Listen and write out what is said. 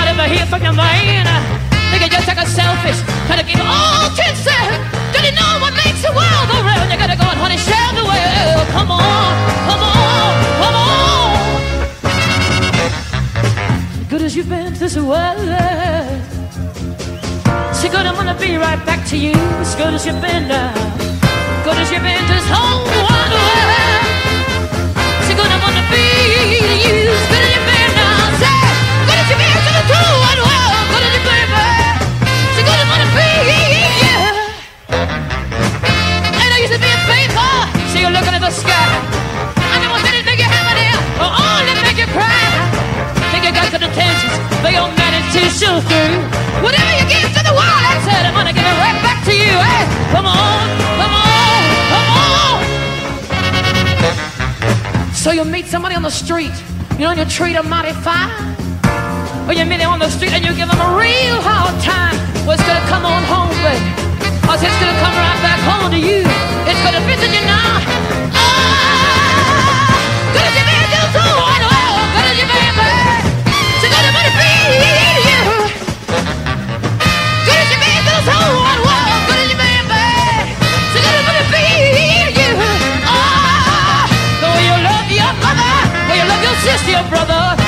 might ever hear from your man. Think you just like a selfish, trying to keep all to yourself. Don't you know what makes the world go? You gotta go and honey, share the world. Come on, come on, come on. Good as you've been to this world. So good, I'm gonna be right back to you. As good as you've been now. To show. Whatever you give to the world, I said, I'm gonna give it right back to you. Hey, come on, come on, come on. So you meet somebody on the street, you know, and you treat them mighty fine. Or you meet them on the street and you give them a real hard time. Well, it's gonna come on home, baby. Or it's gonna come right brother.